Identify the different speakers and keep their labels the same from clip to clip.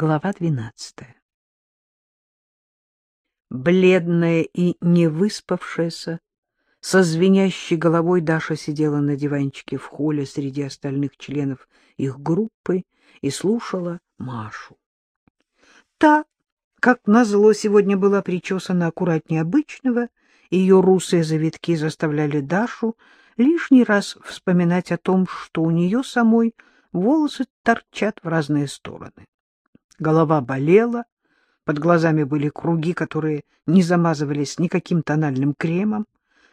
Speaker 1: Глава двенадцатая. Бледная и невыспавшаяся, со звенящей головой Даша сидела на диванчике в холле среди остальных членов их группы и слушала Машу. Та, как назло, сегодня была причесана аккуратнее обычного, и ее русые завитки заставляли Дашу лишний раз вспоминать о том, что у нее самой волосы торчат в разные стороны. Голова болела, под глазами были круги, которые не замазывались никаким тональным кремом,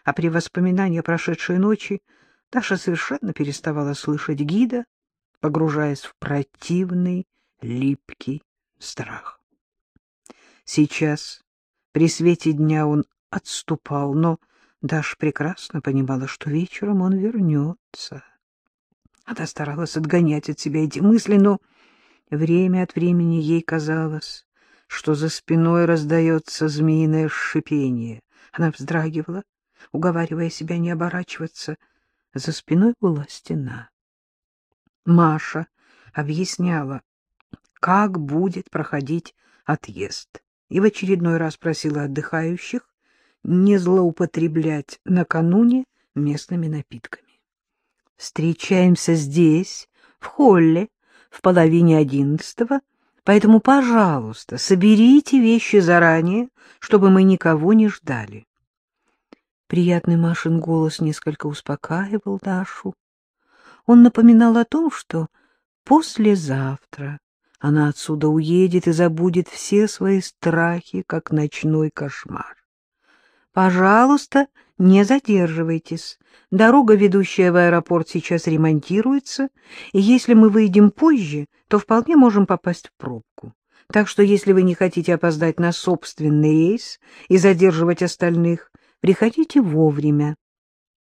Speaker 1: а при воспоминании о прошедшей ночи Даша совершенно переставала слышать гида, погружаясь в противный, липкий страх. Сейчас, при свете дня, он отступал, но Даша прекрасно понимала, что вечером он вернется. Она старалась отгонять от себя эти мысли, но время от времени ей казалось, что за спиной раздается змеиное шипение. Она вздрагивала, уговаривая себя не оборачиваться. За спиной была стена. Маша объясняла, как будет проходить отъезд, и в очередной раз просила отдыхающих не злоупотреблять накануне местными напитками. Встречаемся здесь, в холле, в половине одиннадцатого, поэтому, пожалуйста, соберите вещи заранее, чтобы мы никого не ждали. Приятный Машин голос несколько успокаивал Дашу. Он напоминал о том, что послезавтра она отсюда уедет и забудет все свои страхи, как ночной кошмар. Пожалуйста, не задерживайтесь. Дорога, ведущая в аэропорт, сейчас ремонтируется, и если мы выйдем позже, то вполне можем попасть в пробку. Так что, если вы не хотите опоздать на собственный рейс и задерживать остальных, приходите вовремя.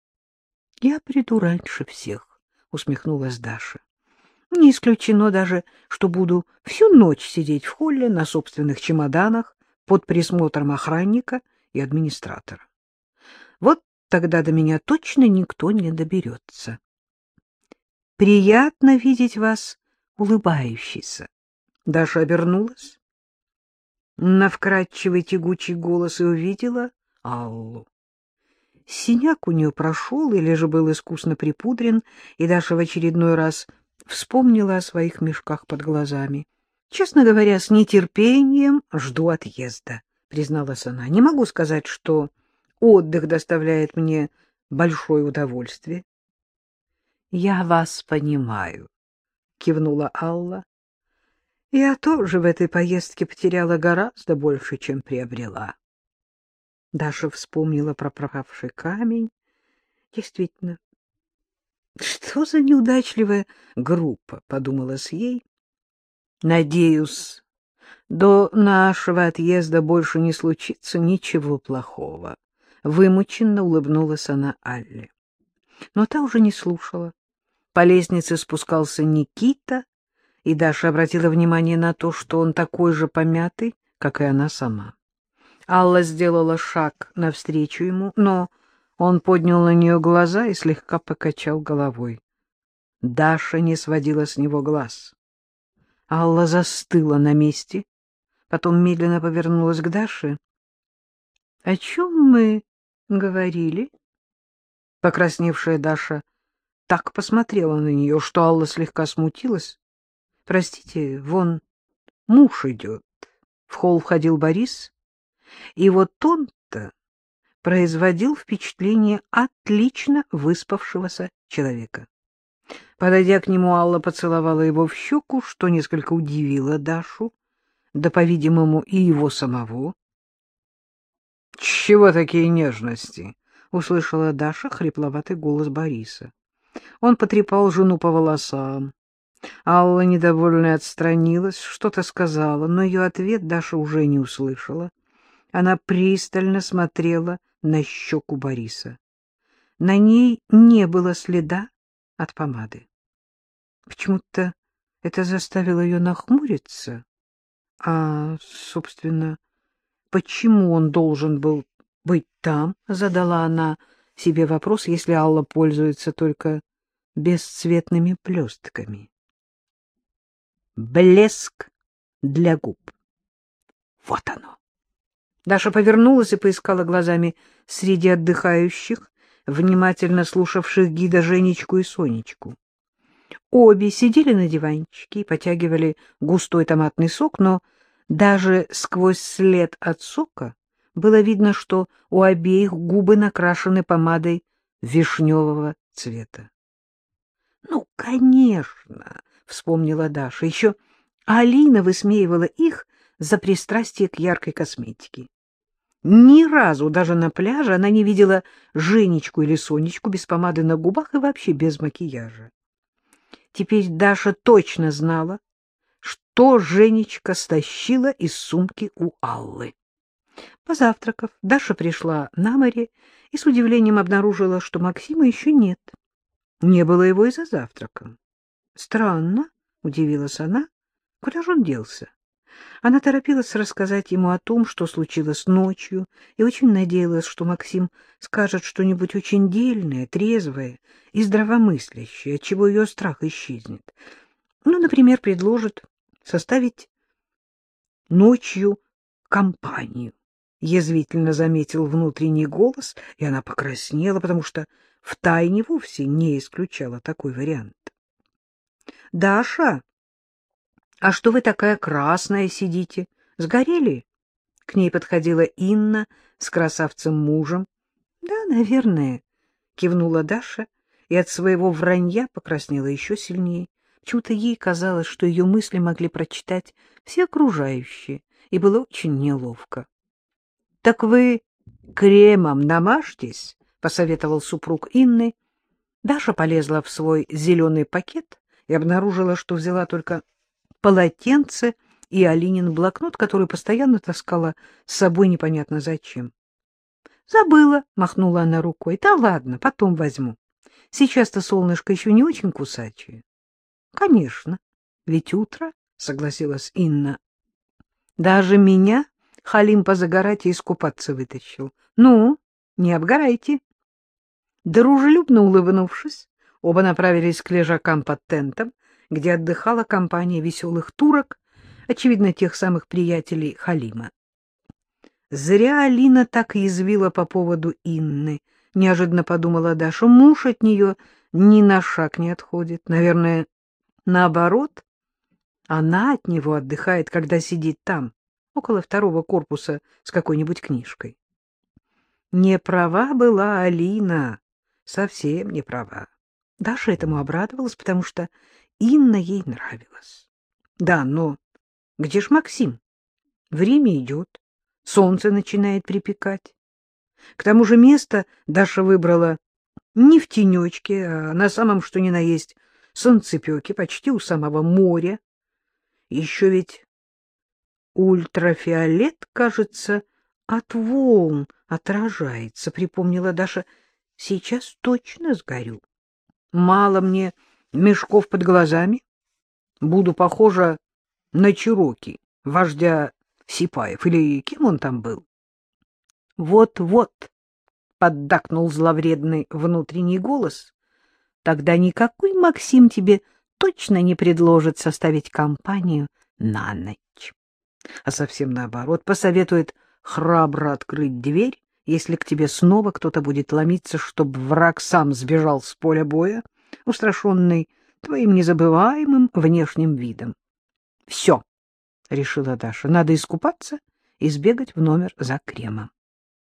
Speaker 1: — Я приду раньше всех, — усмехнулась Даша. — Не исключено даже, что буду всю ночь сидеть в холле на собственных чемоданах под присмотром охранника — и администратора. Вот тогда до меня точно никто не доберется. Приятно видеть вас улыбающейся. Даша обернулась на вкрадчивый тягучий голос и увидела Аллу. Синяк у нее прошел или же был искусно припудрен, и Даша в очередной раз вспомнила о своих мешках под глазами. Честно говоря, с нетерпением жду отъезда. — призналась она. — Не могу сказать, что отдых доставляет мне большое удовольствие. — Я вас понимаю, — кивнула Алла. — Я тоже в этой поездке потеряла гораздо больше, чем приобрела. Даша вспомнила про пропавший камень. Действительно, что за неудачливая группа, — подумалось ей. Надеюсь, до нашего отъезда больше не случится ничего плохого. Вымученно улыбнулась она Алле. Но та уже не слушала. По лестнице спускался Никита, и Даша обратила внимание на то, что он такой же помятый, как и она сама. Алла сделала шаг навстречу ему, но он поднял на нее глаза и слегка покачал головой. Даша не сводила с него глаз. Алла застыла на месте, потом медленно повернулась к Даше. — О чем мы говорили? Покрасневшая Даша так посмотрела на нее, что Алла слегка смутилась. — Простите, вон муж идет. В холл входил Борис, и вот он-то производил впечатление отлично выспавшегося человека. Подойдя к нему, Алла поцеловала его в щеку, что несколько удивило Дашу да, по-видимому, и его самого. — Чего такие нежности? — услышала Даша хрипловатый голос Бориса. Он потрепал жену по волосам. Алла, недовольная, отстранилась, что-то сказала, но ее ответ Даша уже не услышала. Она пристально смотрела на щеку Бориса. На ней не было следа от помады. Почему-то это заставило ее нахмуриться. А, собственно, почему он должен был быть там? Задала она себе вопрос, если Алла пользуется только бесцветными блестками. Блеск для губ. Вот оно. Даша повернулась и поискала глазами среди отдыхающих, внимательно слушавших гида Женечку и Сонечку. Обе сидели на диванчике и потягивали густой томатный сок, но даже сквозь след от сока было видно, что у обеих губы накрашены помадой вишневого цвета. — Ну, конечно, — вспомнила Даша, — еще Алина высмеивала их за пристрастие к яркой косметике. Ни разу даже на пляже она не видела Женечку или Сонечку без помады на губах и вообще без макияжа. Теперь Даша точно знала, что Женечка стащила из сумки у Аллы. Позавтракав, Даша пришла на море и с удивлением обнаружила, что Максима еще нет. Не было его и за завтраком. Странно, — удивилась она, — куда же он делся? Она торопилась рассказать ему о том, что случилось ночью, и очень надеялась, что Максим скажет что-нибудь очень дельное, трезвое и здравомыслящее, отчего ее страх исчезнет. Ну, например, предложит составить ночью компанию. Язвительно заметил внутренний голос, и она покраснела, потому что втайне вовсе не исключала такой вариант. — Даша, а что вы такая красная сидите? Сгорели? К ней подходила Инна с красавцем-мужем. — Да, наверное, — кивнула Даша, и от своего вранья покраснела еще сильнее. Почему-то ей казалось, что ее мысли могли прочитать все окружающие, и было очень неловко. — Так вы кремом намажьтесь, — посоветовал супруг Инны. Даша полезла в свой зеленый пакет и обнаружила, что взяла только полотенце и Алинин блокнот, который постоянно таскала с собой непонятно зачем. — Забыла, — махнула она рукой. — Да ладно, потом возьму. Сейчас-то солнышко еще не очень кусачее. — Конечно, ведь утро, — согласилась Инна. — Даже меня Халим позагорать и искупаться вытащил. Ну, не обгорайте. Дружелюбно улыбнувшись, оба направились к лежакам под тентом, где отдыхала компания веселых турок, очевидно, тех самых приятелей Халима. Зря Алина так язвила по поводу Инны, неожиданно подумала Даша. Муж от нее ни на шаг не отходит. Наверное, наоборот, она от него отдыхает, когда сидит там, около второго корпуса, с какой-нибудь книжкой. Не права была Алина, совсем не права. Даша этому обрадовалась, потому что Инна ей нравилась. Да, но где ж Максим? Время идет, солнце начинает припекать. К тому же место Даша выбрала не в тенечке, а на самом что ни на есть солнцепеке, почти у самого моря. Еще ведь ультрафиолет, кажется, от волн отражается, припомнила Даша. Сейчас точно сгорю. Мало мне мешков под глазами. Буду похожа на Чироки, вождя Сипаев, или кем он там был? Вот-вот, — поддакнул зловредный внутренний голос, — тогда никакой Максим тебе точно не предложит составить компанию на ночь. А совсем наоборот, посоветует храбро открыть дверь, если к тебе снова кто-то будет ломиться, чтобы враг сам сбежал с поля боя, устрашенный твоим незабываемым внешним видом. — Все, — решила Даша, — надо искупаться и сбегать в номер за кремом.